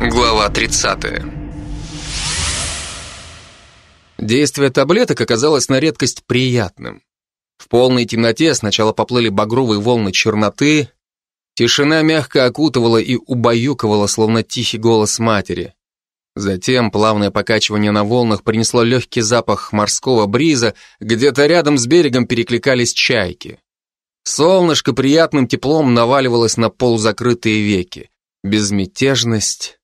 Глава 30. Действие таблеток оказалось на редкость приятным. В полной темноте сначала поплыли багровые волны черноты, тишина мягко окутывала и убаюкивала, словно тихий голос матери. Затем плавное покачивание на волнах принесло легкий запах морского бриза, где-то рядом с берегом перекликались чайки. Солнышко приятным теплом наваливалось на полузакрытые веки. Безмятежность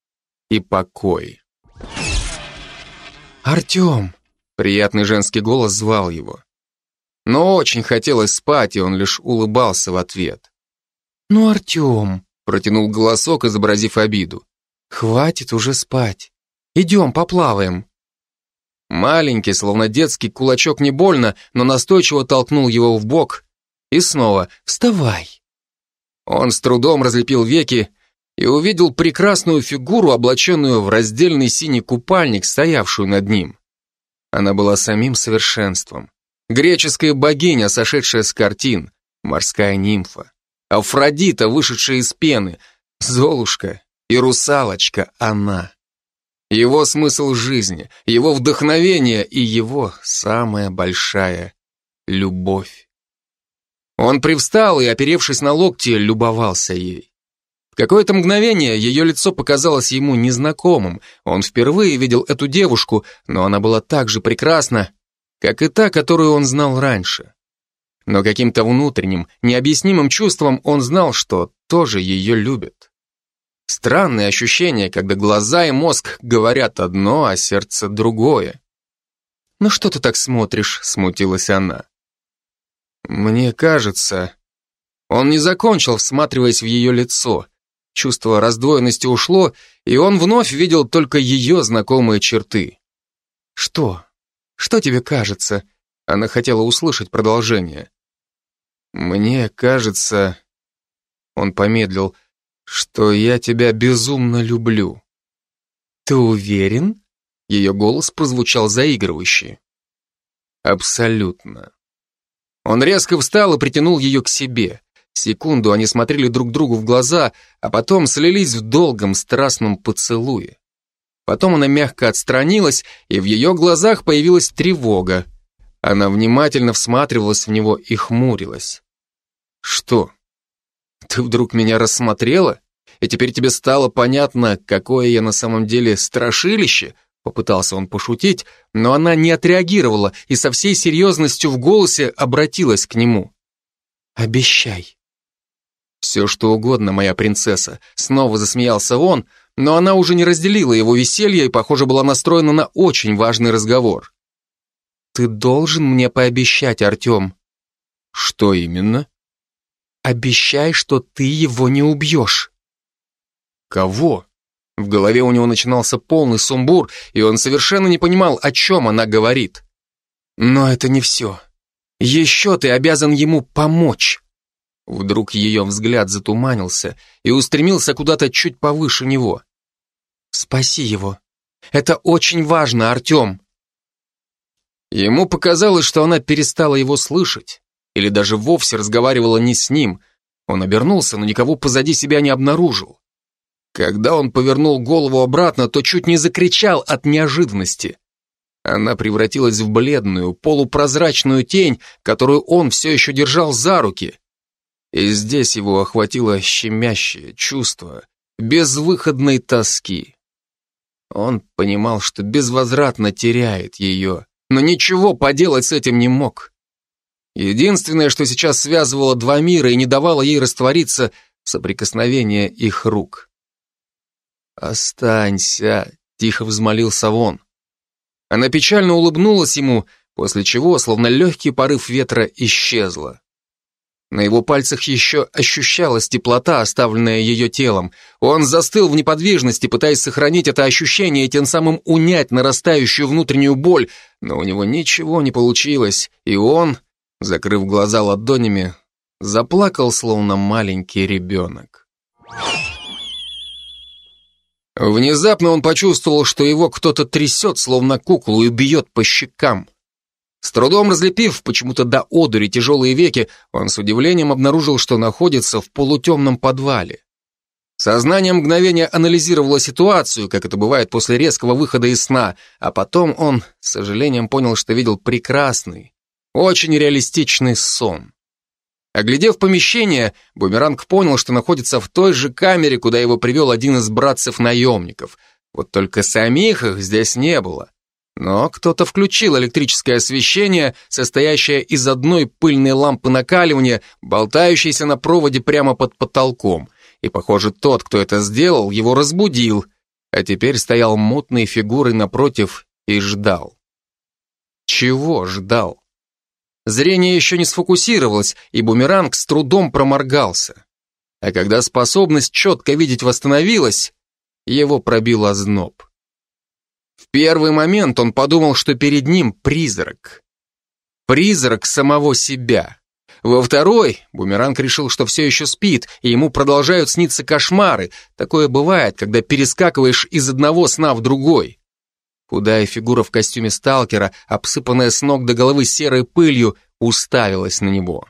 и покой. «Артем!» — приятный женский голос звал его. Но очень хотелось спать, и он лишь улыбался в ответ. «Ну, Артем!» — протянул голосок, изобразив обиду. «Хватит уже спать. Идем, поплаваем». Маленький, словно детский кулачок не больно, но настойчиво толкнул его в бок. И снова «Вставай!». Он с трудом разлепил веки и увидел прекрасную фигуру, облаченную в раздельный синий купальник, стоявшую над ним. Она была самим совершенством. Греческая богиня, сошедшая с картин, морская нимфа. Афродита, вышедшая из пены, Золушка и русалочка она. Его смысл жизни, его вдохновение и его самая большая любовь. Он привстал и, оперевшись на локти, любовался ей. В какое-то мгновение ее лицо показалось ему незнакомым. Он впервые видел эту девушку, но она была так же прекрасна, как и та, которую он знал раньше. Но каким-то внутренним, необъяснимым чувством он знал, что тоже ее любит. Странное ощущение, когда глаза и мозг говорят одно, а сердце другое. «Ну что ты так смотришь?» — смутилась она. «Мне кажется...» Он не закончил, всматриваясь в ее лицо. Чувство раздвоенности ушло, и он вновь видел только ее знакомые черты. «Что? Что тебе кажется?» Она хотела услышать продолжение. «Мне кажется...» Он помедлил что я тебя безумно люблю. Ты уверен? Ее голос прозвучал заигрывающе. Абсолютно. Он резко встал и притянул ее к себе. Секунду они смотрели друг другу в глаза, а потом слились в долгом страстном поцелуе. Потом она мягко отстранилась, и в ее глазах появилась тревога. Она внимательно всматривалась в него и хмурилась. «Что? Ты вдруг меня рассмотрела? И теперь тебе стало понятно, какое я на самом деле страшилище?» Попытался он пошутить, но она не отреагировала и со всей серьезностью в голосе обратилась к нему. «Обещай». «Все, что угодно, моя принцесса», — снова засмеялся он, но она уже не разделила его веселье и, похоже, была настроена на очень важный разговор. «Ты должен мне пообещать, Артем». «Что именно?» Обещай, что ты его не убьешь. Кого? В голове у него начинался полный сумбур, и он совершенно не понимал, о чем она говорит. Но это не все. Еще ты обязан ему помочь. Вдруг ее взгляд затуманился и устремился куда-то чуть повыше него. Спаси его. Это очень важно, Артем. Ему показалось, что она перестала его слышать или даже вовсе разговаривала не с ним. Он обернулся, но никого позади себя не обнаружил. Когда он повернул голову обратно, то чуть не закричал от неожиданности. Она превратилась в бледную, полупрозрачную тень, которую он все еще держал за руки. И здесь его охватило щемящее чувство безвыходной тоски. Он понимал, что безвозвратно теряет ее, но ничего поделать с этим не мог. Единственное, что сейчас связывало два мира и не давало ей раствориться, соприкосновение их рук. «Останься», — тихо взмолился он. Она печально улыбнулась ему, после чего, словно легкий порыв ветра, исчезла. На его пальцах еще ощущалась теплота, оставленная ее телом. Он застыл в неподвижности, пытаясь сохранить это ощущение и тем самым унять нарастающую внутреннюю боль, но у него ничего не получилось, и он закрыв глаза ладонями, заплакал, словно маленький ребенок. Внезапно он почувствовал, что его кто-то трясет, словно куклу, и бьет по щекам. С трудом разлепив почему-то до одури тяжелые веки, он с удивлением обнаружил, что находится в полутемном подвале. Сознание мгновения анализировало ситуацию, как это бывает после резкого выхода из сна, а потом он, с сожалением, понял, что видел прекрасный, очень реалистичный сон. Оглядев помещение, Бумеранг понял, что находится в той же камере, куда его привел один из братцев-наемников. Вот только самих их здесь не было. Но кто-то включил электрическое освещение, состоящее из одной пыльной лампы накаливания, болтающейся на проводе прямо под потолком. И, похоже, тот, кто это сделал, его разбудил, а теперь стоял мутной фигурой напротив и ждал. Чего ждал? Зрение еще не сфокусировалось, и бумеранг с трудом проморгался. А когда способность четко видеть восстановилась, его пробил озноб. В первый момент он подумал, что перед ним призрак. Призрак самого себя. Во второй Бумеранг решил, что все еще спит, и ему продолжают сниться кошмары. Такое бывает, когда перескакиваешь из одного сна в другой. Худая фигура в костюме сталкера, обсыпанная с ног до головы серой пылью, уставилась на него.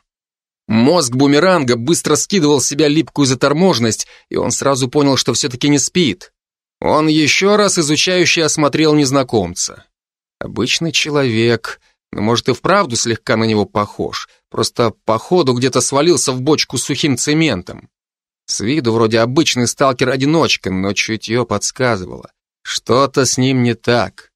Мозг бумеранга быстро скидывал с себя липкую заторможенность, и он сразу понял, что все-таки не спит. Он еще раз изучающе осмотрел незнакомца. Обычный человек, но может и вправду слегка на него похож, просто походу где-то свалился в бочку с сухим цементом. С виду вроде обычный сталкер-одиночка, но чутье подсказывало. Что-то с ним не так.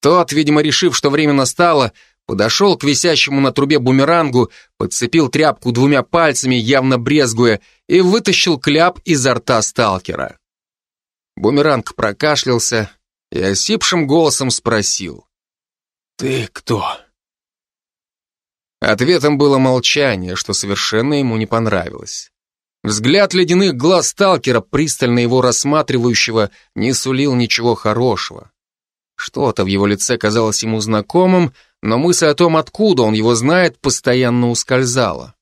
Тот, видимо, решив, что время настало, подошел к висящему на трубе бумерангу, подцепил тряпку двумя пальцами, явно брезгуя, и вытащил кляп изо рта сталкера. Бумеранг прокашлялся и осипшим голосом спросил. «Ты кто?» Ответом было молчание, что совершенно ему не понравилось. Взгляд ледяных глаз сталкера, пристально его рассматривающего, не сулил ничего хорошего. Что-то в его лице казалось ему знакомым, но мысль о том, откуда он его знает, постоянно ускользала.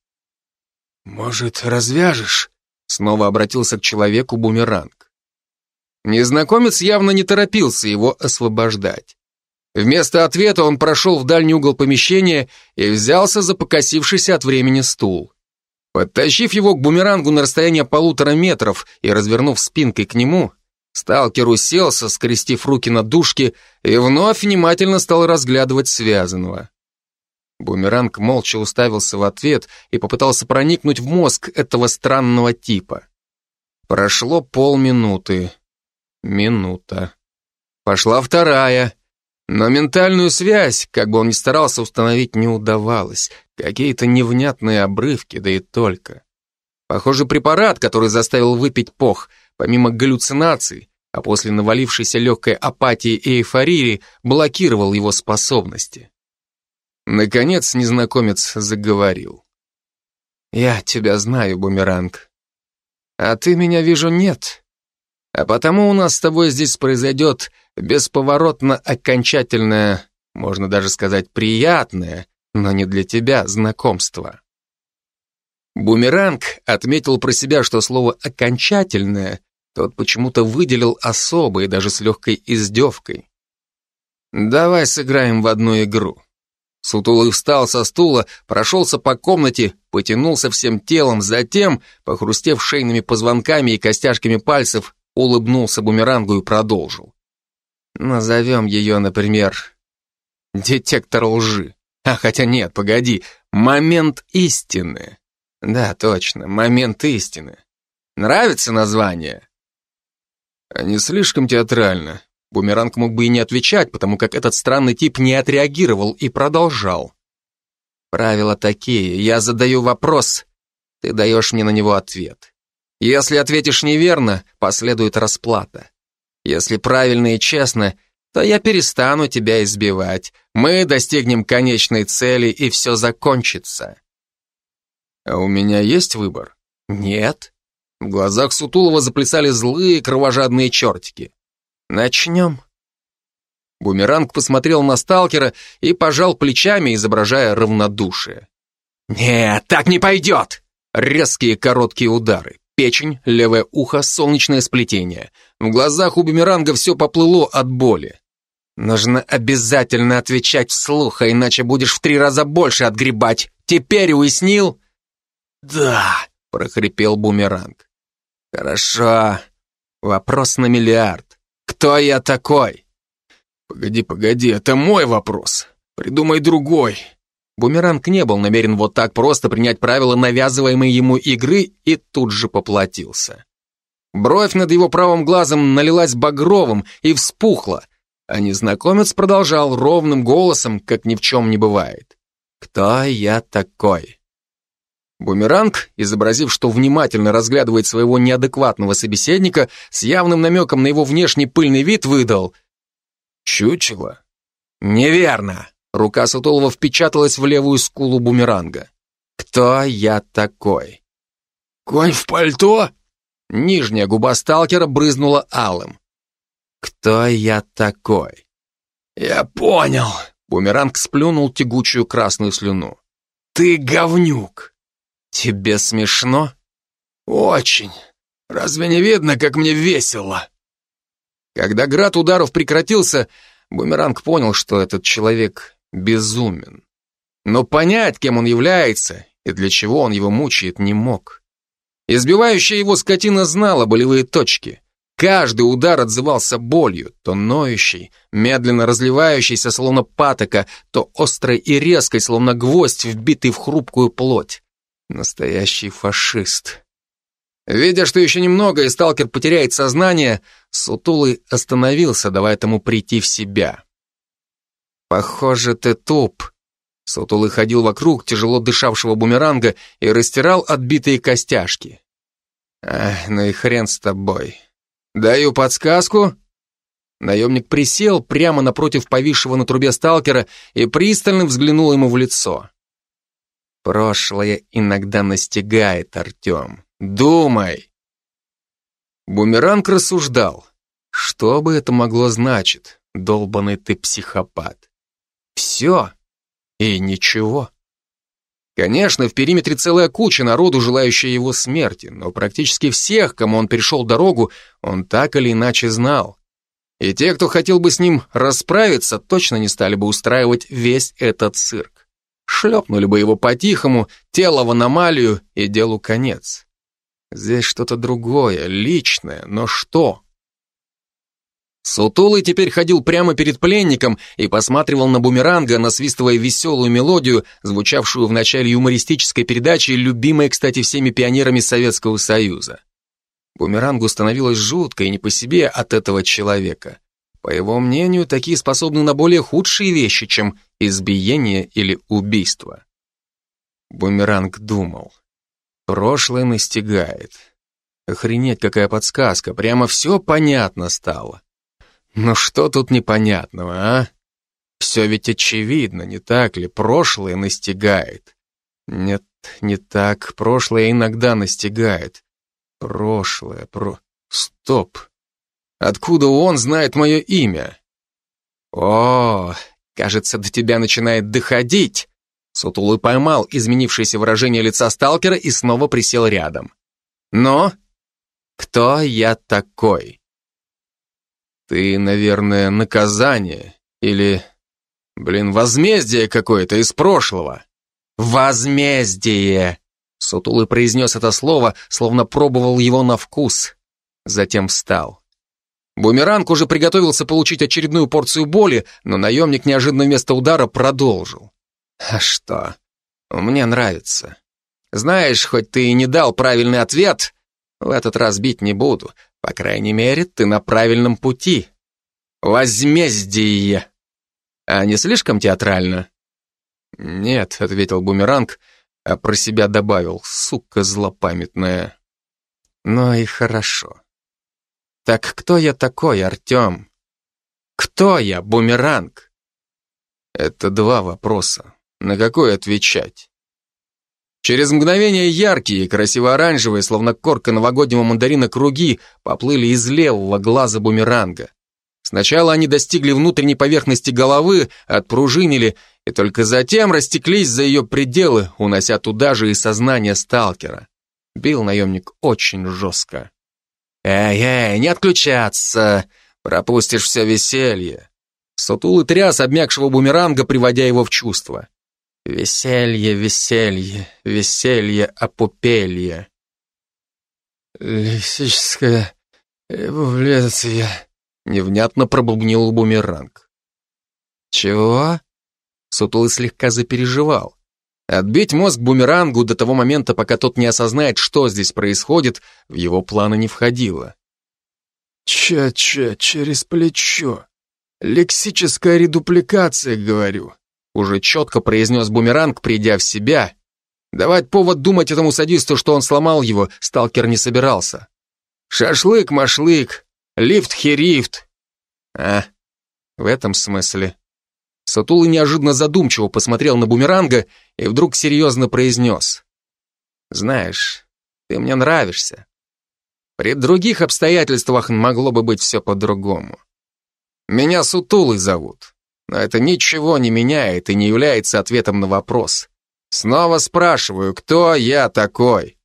«Может, развяжешь?» Снова обратился к человеку бумеранг. Незнакомец явно не торопился его освобождать. Вместо ответа он прошел в дальний угол помещения и взялся за покосившийся от времени стул. Подтащив его к бумерангу на расстояние полутора метров и развернув спинкой к нему, сталкер уселся, скрестив руки на дужке, и вновь внимательно стал разглядывать связанного. Бумеранг молча уставился в ответ и попытался проникнуть в мозг этого странного типа. Прошло полминуты. Минута. Пошла вторая. Но ментальную связь, как бы он ни старался установить, не удавалось. Какие-то невнятные обрывки, да и только. Похоже, препарат, который заставил выпить пох, помимо галлюцинаций, а после навалившейся легкой апатии и эйфории, блокировал его способности. Наконец незнакомец заговорил. «Я тебя знаю, Бумеранг. А ты меня, вижу, нет. А потому у нас с тобой здесь произойдет бесповоротно окончательное, можно даже сказать, приятное, но не для тебя знакомство. Бумеранг отметил про себя, что слово «окончательное» тот почему-то выделил особо и даже с легкой издевкой. «Давай сыграем в одну игру». Сутулый встал со стула, прошелся по комнате, потянулся всем телом, затем, похрустев шейными позвонками и костяшками пальцев, улыбнулся бумерангу и продолжил. Назовем ее, например, детектор лжи. А хотя нет, погоди, момент истины. Да, точно, момент истины. Нравится название? А не слишком театрально. Бумеранг мог бы и не отвечать, потому как этот странный тип не отреагировал и продолжал. Правила такие, я задаю вопрос, ты даешь мне на него ответ. Если ответишь неверно, последует расплата. Если правильно и честно, то я перестану тебя избивать. Мы достигнем конечной цели, и все закончится. А у меня есть выбор? Нет. В глазах Сутулова заплясали злые кровожадные чертики. Начнем. Бумеранг посмотрел на сталкера и пожал плечами, изображая равнодушие. «Нет, так не пойдет!» Резкие короткие удары. Печень, левое ухо, солнечное сплетение. В глазах у бумеранга все поплыло от боли. Нужно обязательно отвечать вслух, а иначе будешь в три раза больше отгребать. Теперь уяснил? Да, прохрипел бумеранг. Хорошо. Вопрос на миллиард. Кто я такой? Погоди, погоди, это мой вопрос. Придумай другой. Бумеранг не был намерен вот так просто принять правила навязываемой ему игры и тут же поплатился. Бровь над его правым глазом налилась багровым и вспухла, а незнакомец продолжал ровным голосом, как ни в чем не бывает. «Кто я такой?» Бумеранг, изобразив, что внимательно разглядывает своего неадекватного собеседника, с явным намеком на его внешний пыльный вид выдал. «Чучело?» «Неверно!» Рука Сутулова впечаталась в левую скулу бумеранга. «Кто я такой?» «Конь в пальто?» Нижняя губа сталкера брызнула алым. «Кто я такой?» «Я понял», — бумеранг сплюнул тягучую красную слюну. «Ты говнюк!» «Тебе смешно?» «Очень. Разве не видно, как мне весело?» Когда град ударов прекратился, Бумеранг понял, что этот человек безумен. Но понять, кем он является и для чего он его мучает, не мог. Избивающая его скотина знала болевые точки. Каждый удар отзывался болью, то ноющей, медленно разливающейся, словно патока, то острой и резкой, словно гвоздь, вбитый в хрупкую плоть. Настоящий фашист. Видя, что еще немного и сталкер потеряет сознание, Сутулый остановился, давая тому прийти в себя. «Похоже, ты туп». Сутулый ходил вокруг тяжело дышавшего бумеранга и растирал отбитые костяшки. «Ах, ну и хрен с тобой. Даю подсказку». Наемник присел прямо напротив повисшего на трубе сталкера и пристально взглянул ему в лицо. «Прошлое иногда настигает, Артем. Думай!» Бумеранг рассуждал. «Что бы это могло значить, долбанный ты психопат?» «Все и ничего». Конечно, в периметре целая куча народу, желающая его смерти, но практически всех, кому он перешел дорогу, он так или иначе знал. И те, кто хотел бы с ним расправиться, точно не стали бы устраивать весь этот цирк. Шлепнули бы его по-тихому, тело в аномалию и делу конец. Здесь что-то другое, личное, но что? Сутулый теперь ходил прямо перед пленником и посматривал на бумеранга, насвистывая веселую мелодию, звучавшую в начале юмористической передачи, любимой, кстати, всеми пионерами Советского Союза. Бумерангу становилось жутко и не по себе от этого человека. По его мнению, такие способны на более худшие вещи, чем избиение или убийство. Бумеранг думал. Прошлое настигает. Охренеть, какая подсказка, прямо все понятно стало. Ну что тут непонятного, а? Все ведь очевидно, не так ли? Прошлое настигает. Нет, не так. Прошлое иногда настигает. Прошлое, про... Стоп. Откуда он знает мое имя? О, кажется, до тебя начинает доходить. Сутулый поймал изменившееся выражение лица сталкера и снова присел рядом. Но кто я такой? Ты, наверное, наказание или, блин, возмездие какое-то из прошлого. Возмездие! Сутулый произнес это слово, словно пробовал его на вкус. Затем встал. Бумеранг уже приготовился получить очередную порцию боли, но наемник неожиданно вместо удара продолжил. «А что? Мне нравится. Знаешь, хоть ты и не дал правильный ответ, в этот раз бить не буду. По крайней мере, ты на правильном пути. Возмездие. А не слишком театрально? Нет, ответил бумеранг, а про себя добавил, сука злопамятная. Ну и хорошо. Так кто я такой, Артем? Кто я, бумеранг? Это два вопроса. На какой отвечать? Через мгновение яркие, красиво-оранжевые, словно корка новогоднего мандарина круги, поплыли из левого глаза бумеранга. Сначала они достигли внутренней поверхности головы, отпружинили, и только затем растеклись за ее пределы, унося туда же и сознание сталкера. Бил наемник очень жестко. «Эй-эй, не отключаться! Пропустишь все веселье!» Сутулый тряс обмякшего бумеранга, приводя его в чувство. Веселье, веселье, веселье, опупелье. Лексическая эволюция, невнятно пробубнил бумеранг. Чего? Сутулый слегка запереживал. Отбить мозг бумерангу до того момента, пока тот не осознает, что здесь происходит, в его планы не входило. «Ча-ча, через плечо. Лексическая редупликация, говорю», уже четко произнес бумеранг, придя в себя. Давать повод думать этому садисту, что он сломал его, сталкер не собирался. «Шашлык-машлык, лифт-херифт». А, в этом смысле. Сатулы неожиданно задумчиво посмотрел на бумеранга и вдруг серьезно произнес. «Знаешь, ты мне нравишься. При других обстоятельствах могло бы быть все по-другому. Меня Сутулой зовут, но это ничего не меняет и не является ответом на вопрос. Снова спрашиваю, кто я такой?»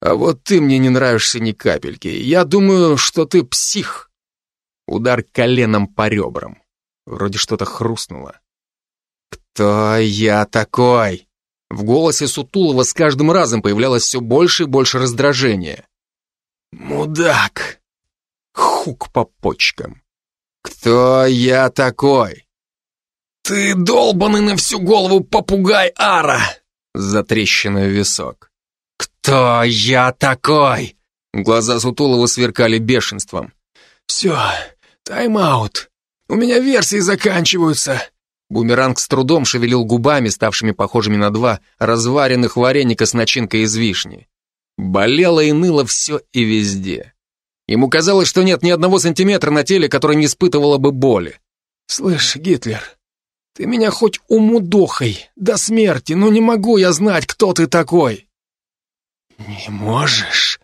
«А вот ты мне не нравишься ни капельки. Я думаю, что ты псих». Удар коленом по ребрам. Вроде что-то хрустнуло. «Кто я такой?» В голосе Сутулова с каждым разом появлялось все больше и больше раздражения. «Мудак!» Хук по почкам. «Кто я такой?» «Ты долбанный на всю голову попугай Ара!» Затрещина в висок. «Кто я такой?» Глаза Сутулова сверкали бешенством. «Все, тайм-аут. У меня версии заканчиваются. Бумеранг с трудом шевелил губами, ставшими похожими на два разваренных вареника с начинкой из вишни. Болело и ныло все и везде. Ему казалось, что нет ни одного сантиметра на теле, который не испытывало бы боли. «Слышь, Гитлер, ты меня хоть умудохай до смерти, но не могу я знать, кто ты такой». «Не можешь?»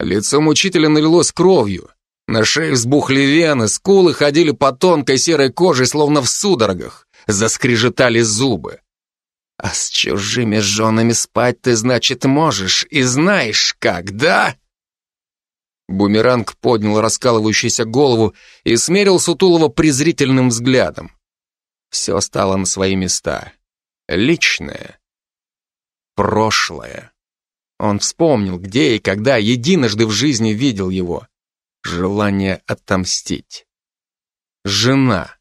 Лицо мучителя налилось кровью. На шее взбухли вены, скулы ходили по тонкой серой коже, словно в судорогах. Заскрежетали зубы. А с чужими женами спать ты, значит, можешь и знаешь как, да? Бумеранг поднял раскалывающуюся голову и смерил Сутулова презрительным взглядом. Все стало на свои места. Личное. Прошлое. Он вспомнил, где и когда единожды в жизни видел его желание отомстить. Жена.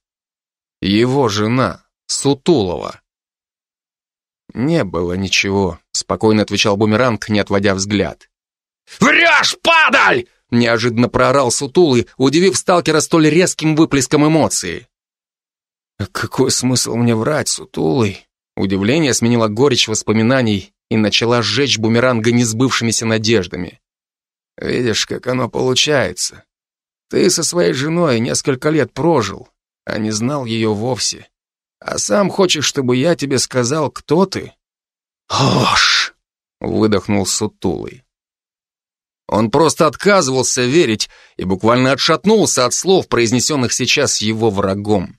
Его жена, Сутулова. Не было ничего, спокойно отвечал Бумеранг, не отводя взгляд. «Врешь, падаль!» неожиданно проорал Сутулый, удивив сталкера столь резким выплеском эмоций. «Какой смысл мне врать, Сутулый?» Удивление сменило горечь воспоминаний и начала сжечь бумеранга несбывшимися надеждами. Видишь, как оно получается. Ты со своей женой несколько лет прожил, а не знал ее вовсе. А сам хочешь, чтобы я тебе сказал, кто ты? Ложь! Выдохнул сутулый. Он просто отказывался верить и буквально отшатнулся от слов, произнесенных сейчас его врагом.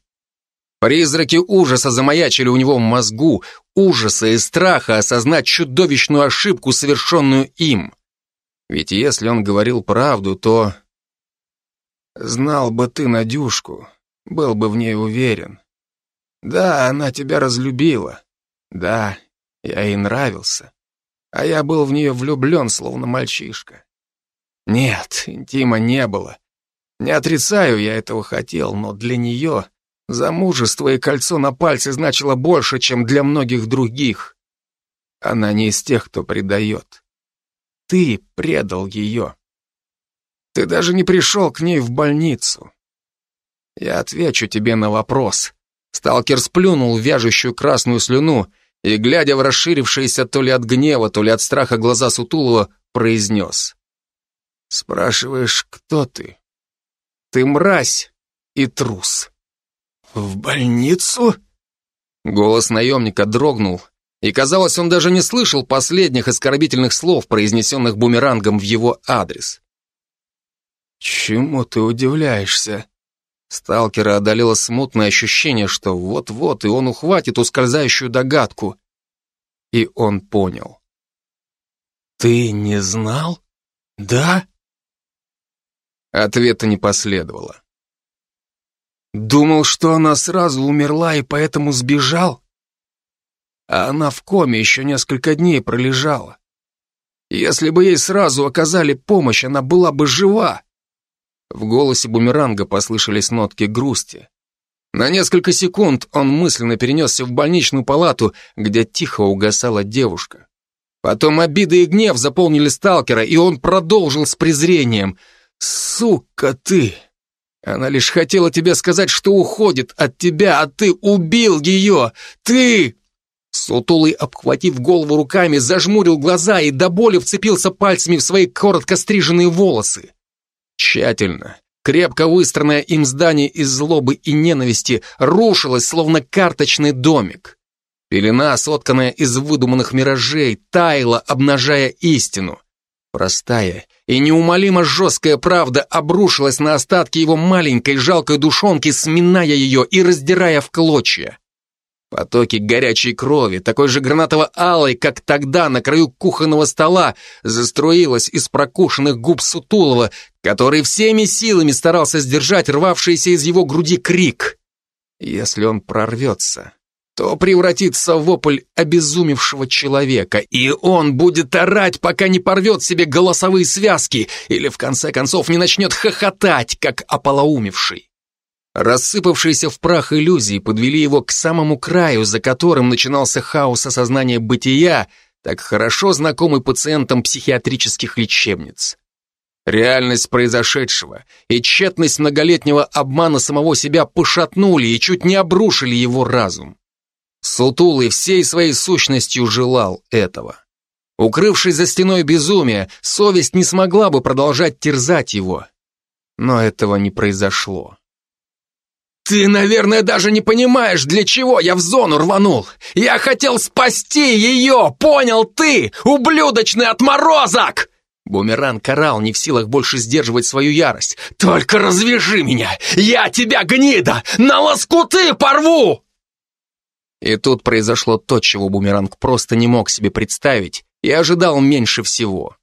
Призраки ужаса замаячили у него в мозгу, ужаса и страха осознать чудовищную ошибку, совершенную им. Ведь если он говорил правду, то... Знал бы ты Надюшку, был бы в ней уверен. Да, она тебя разлюбила. Да, я ей нравился. А я был в нее влюблен, словно мальчишка. Нет, интима не было. Не отрицаю, я этого хотел, но для нее замужество и кольцо на пальце значило больше, чем для многих других. Она не из тех, кто предает. Ты предал ее. Ты даже не пришел к ней в больницу. Я отвечу тебе на вопрос. Сталкер сплюнул вяжущую красную слюну и, глядя в расширившиеся то ли от гнева, то ли от страха глаза Сутулова, произнес. Спрашиваешь, кто ты? Ты мразь и трус. В больницу? Голос наемника дрогнул, и, казалось, он даже не слышал последних оскорбительных слов, произнесенных бумерангом в его адрес. «Чему ты удивляешься?» Сталкера одолело смутное ощущение, что вот-вот и он ухватит ускользающую догадку. И он понял. «Ты не знал? Да?» Ответа не последовало. «Думал, что она сразу умерла и поэтому сбежал?» а она в коме еще несколько дней пролежала. Если бы ей сразу оказали помощь, она была бы жива. В голосе бумеранга послышались нотки грусти. На несколько секунд он мысленно перенесся в больничную палату, где тихо угасала девушка. Потом обида и гнев заполнили сталкера, и он продолжил с презрением. «Сука ты! Она лишь хотела тебе сказать, что уходит от тебя, а ты убил ее! Ты!» Сутулый, обхватив голову руками, зажмурил глаза и до боли вцепился пальцами в свои коротко стриженные волосы. Тщательно, крепко выстроенное им здание из злобы и ненависти рушилось, словно карточный домик. Пелена, сотканная из выдуманных миражей, таяла, обнажая истину. Простая и неумолимо жесткая правда обрушилась на остатки его маленькой жалкой душонки, сминая ее и раздирая в клочья. Потоки горячей крови, такой же гранатово-алой, как тогда на краю кухонного стола, заструилась из прокушенных губ Сутулова, который всеми силами старался сдержать рвавшийся из его груди крик. Если он прорвется, то превратится в вопль обезумевшего человека, и он будет орать, пока не порвет себе голосовые связки или в конце концов не начнет хохотать, как ополоумевший. Рассыпавшиеся в прах иллюзии подвели его к самому краю, за которым начинался хаос осознания бытия, так хорошо знакомый пациентам психиатрических лечебниц. Реальность произошедшего и тщетность многолетнего обмана самого себя пошатнули и чуть не обрушили его разум. Сутулый всей своей сущностью желал этого. Укрывшись за стеной безумия, совесть не смогла бы продолжать терзать его. Но этого не произошло. «Ты, наверное, даже не понимаешь, для чего я в зону рванул. Я хотел спасти ее, понял ты, ублюдочный отморозок!» Бумеран карал, не в силах больше сдерживать свою ярость. «Только развяжи меня! Я тебя, гнида, на лоскуты порву!» И тут произошло то, чего Бумеранг просто не мог себе представить и ожидал меньше всего.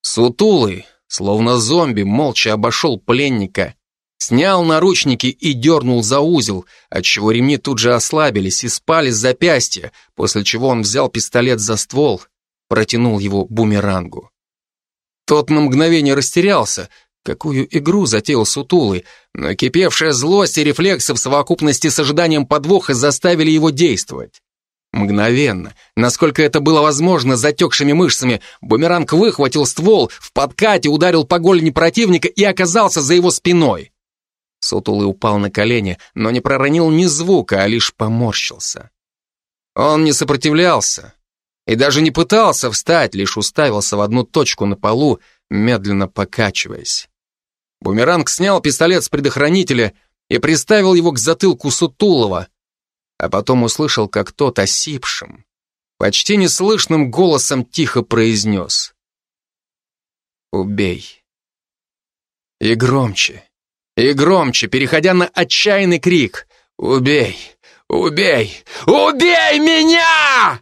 Сутулый, словно зомби, молча обошел пленника Снял наручники и дернул за узел, отчего ремни тут же ослабились и спали с запястья, после чего он взял пистолет за ствол, протянул его бумерангу. Тот на мгновение растерялся, какую игру затеял Сутулый, но кипевшая злость и рефлексы в совокупности с ожиданием подвоха заставили его действовать. Мгновенно, насколько это было возможно, затекшими мышцами, бумеранг выхватил ствол, в подкате ударил по голени противника и оказался за его спиной. Сутулый упал на колени, но не проронил ни звука, а лишь поморщился. Он не сопротивлялся и даже не пытался встать, лишь уставился в одну точку на полу, медленно покачиваясь. Бумеранг снял пистолет с предохранителя и приставил его к затылку Сутулова, а потом услышал, как тот осипшим, почти неслышным голосом тихо произнес «Убей». И громче, и громче, переходя на отчаянный крик «Убей! Убей! Убей меня!»